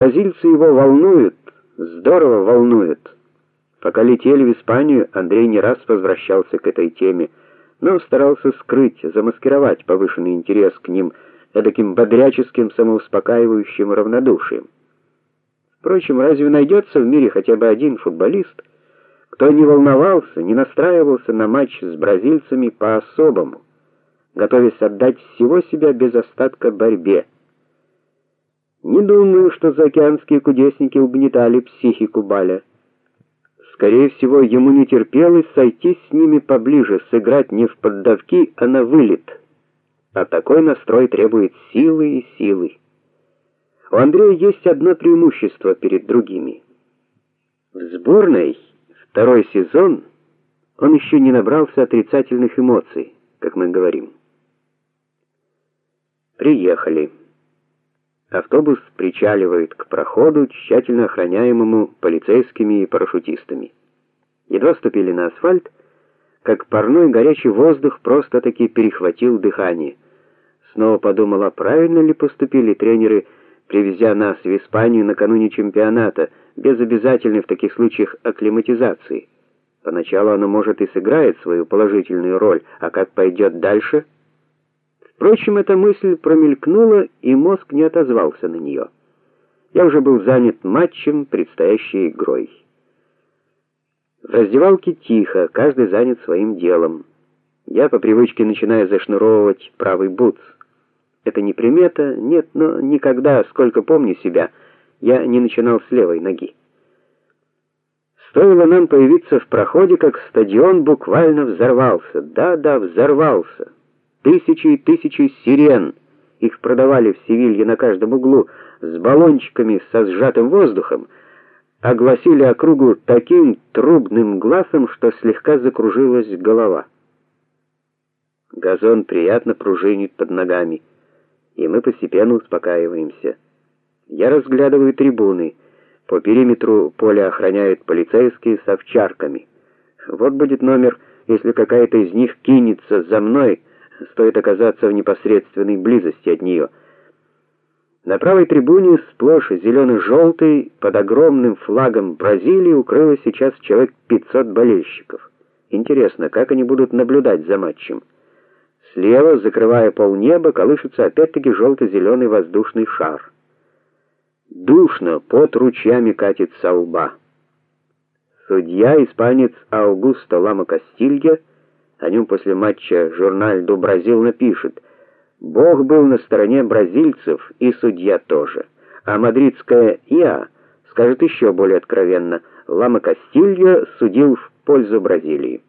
Бразильцы его волнуют, здорово волнуют. Пока летели в Испанию, Андрей не раз возвращался к этой теме, но старался скрыть, замаскировать повышенный интерес к ним таким бодряческим самоуспокаивающим равнодушием. Впрочем, разве найдется в мире хотя бы один футболист, кто не волновался, не настраивался на матч с бразильцами по-особому, готовясь отдать всего себя без остатка борьбе? Не думаю, что заокеанские кудесники угнетали психику Баля. Скорее всего, ему не терпелось сойтись с ними поближе, сыграть не в поддавки, а на вылет. А такой настрой требует силы и силы. У Андрея есть одно преимущество перед другими. В сборной второй сезон он еще не набрался отрицательных эмоций, как мы говорим. Приехали. Автобус причаливает к проходу, тщательно охраняемому полицейскими и парашютистами. Едва ступили на асфальт, как парной горячий воздух просто-таки перехватил дыхание. Снова подумала, правильно ли поступили тренеры, привезя нас в Испанию накануне чемпионата, без обязательной в таких случаях акклиматизации. Поначалу оно может и сыграет свою положительную роль, а как пойдет дальше – Впрочем, эта мысль промелькнула, и мозг не отозвался на нее. Я уже был занят матчем, предстоящей игрой. В раздевалке тихо, каждый занят своим делом. Я по привычке начинаю зашнуровывать правый бутс. Это не примета, нет, но никогда, сколько помню себя, я не начинал с левой ноги. Стоило нам появиться в проходе, как стадион буквально взорвался. Да-да, взорвался. Тысячи и тысячи сирен. Их продавали в Севилье на каждом углу с баллончиками со сжатым воздухом, огласили округу таким трубным глазом, что слегка закружилась голова. Газон приятно пружинит под ногами, и мы постепенно успокаиваемся. Я разглядываю трибуны. По периметру поля охраняют полицейские с овчарками. Вот будет номер, если какая-то из них кинется за мной стоит оказаться в непосредственной близости от нее. На правой трибуне сплошь зелено-желтый под огромным флагом Бразилии укрылось сейчас человек 500 болельщиков. Интересно, как они будут наблюдать за матчем? Слева, закрывая полнеба, колышется опять-таки желто зеленый воздушный шар. Душно, под ручьями катит со лба. Судья, испанец Аугусто Лама Кастилья, о нем после матча журнал «До Бразил» напишет: "Бог был на стороне бразильцев, и судья тоже". А мадридская ИА скажет еще более откровенно: Лама Кастильо судил в пользу Бразилии.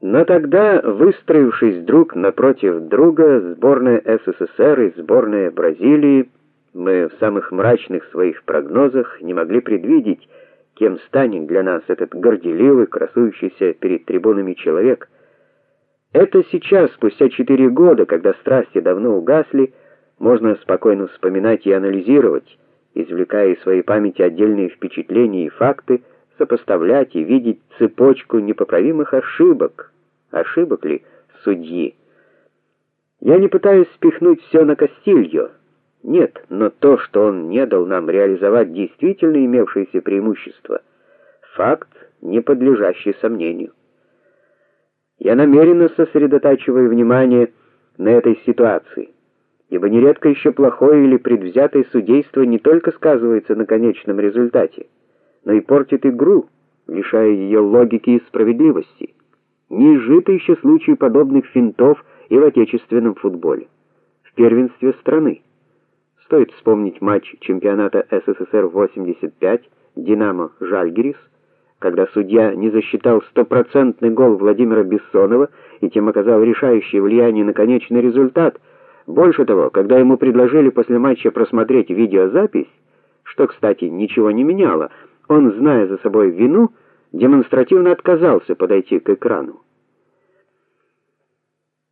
Но тогда, выстроившись друг напротив друга, сборная СССР и сборная Бразилии, мы в самых мрачных своих прогнозах не могли предвидеть, кем станет для нас этот горделивый, красующийся перед трибунами человек, это сейчас, спустя четыре года, когда страсти давно угасли, можно спокойно вспоминать и анализировать, извлекая из своей памяти отдельные впечатления и факты, сопоставлять и видеть цепочку непоправимых ошибок. Ошибок ли судьи? Я не пытаюсь спихнуть все на Кастильо. Нет, но то, что он не дал нам реализовать действительно имевшиеся преимущества, факт, не подлежащий сомнению. Я намеренно сосредотачиваю внимание на этой ситуации, ибо нередко еще плохое или предвзятое судейство не только сказывается на конечном результате, но и портит игру, лишая ее логики и справедливости. Не изжиты еще случаи подобных финтов и в отечественном футболе, в первенстве страны. Стоит вспомнить матч чемпионата СССР 85 Динамо Жальгирис когда судья не засчитал стопроцентный гол Владимира Бессонова и тем оказал решающее влияние на конечный результат. Больше того, когда ему предложили после матча просмотреть видеозапись, что, кстати, ничего не меняло, он, зная за собой вину, демонстративно отказался подойти к экрану.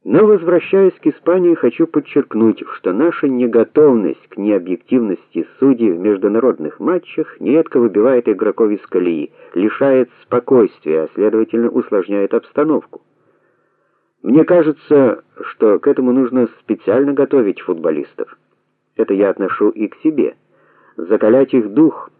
Но возвращаясь к Испании, хочу подчеркнуть, что наша неготовность к необъективности судей в международных матчах нередко выбивает игроков из колеи, лишает спокойствия, а следовательно, усложняет обстановку. Мне кажется, что к этому нужно специально готовить футболистов. Это я отношу и к себе. закалять их дух,